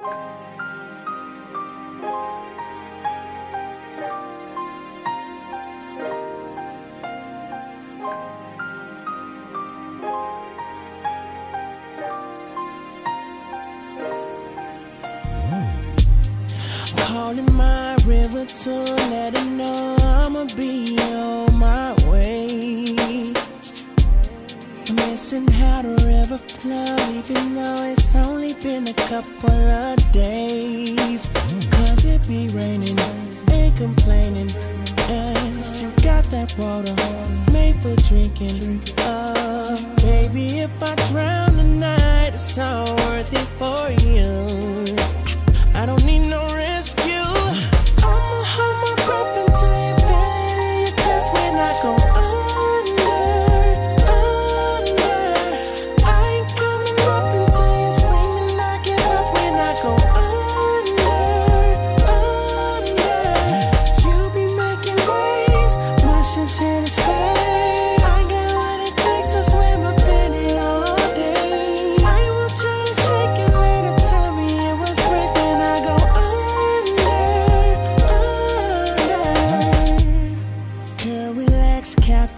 Calling my river to let him know I'ma be on my way. Missing how the even though it's only been a couple of days. Cause it be raining, ain't complaining. And you got that water made for drinking. Uh, baby, if I drown tonight, it's all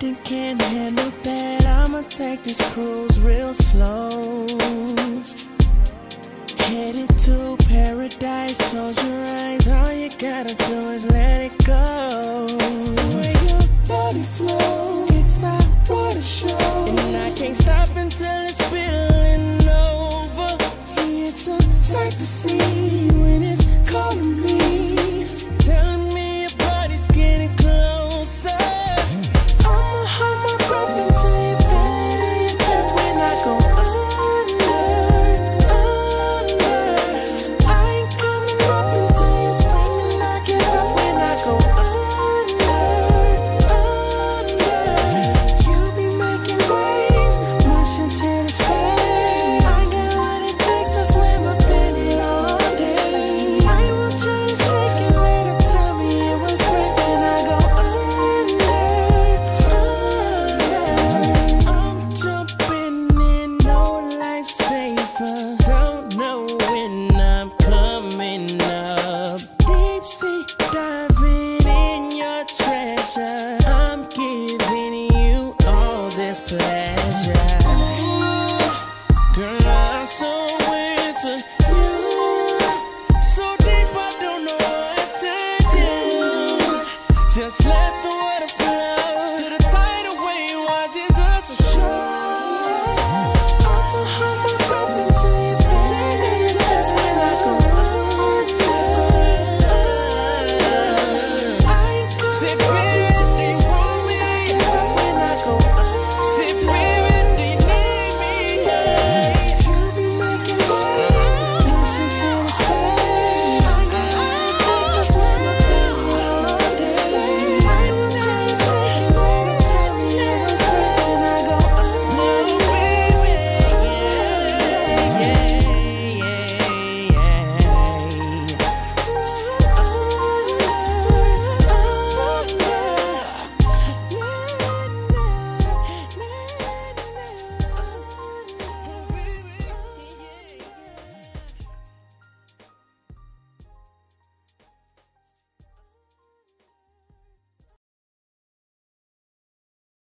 Captain can't handle that. I'ma take this cruise real slow. Headed to paradise, close your eyes. All you gotta do is let it go. Where your body flow, it's a water show. And I can't stop until it's spilling over. It's a sight to see. diving in your treasure. I'm giving you all this pleasure. Ooh, girl, I'm so into you. So deep, I don't know what to do. Just let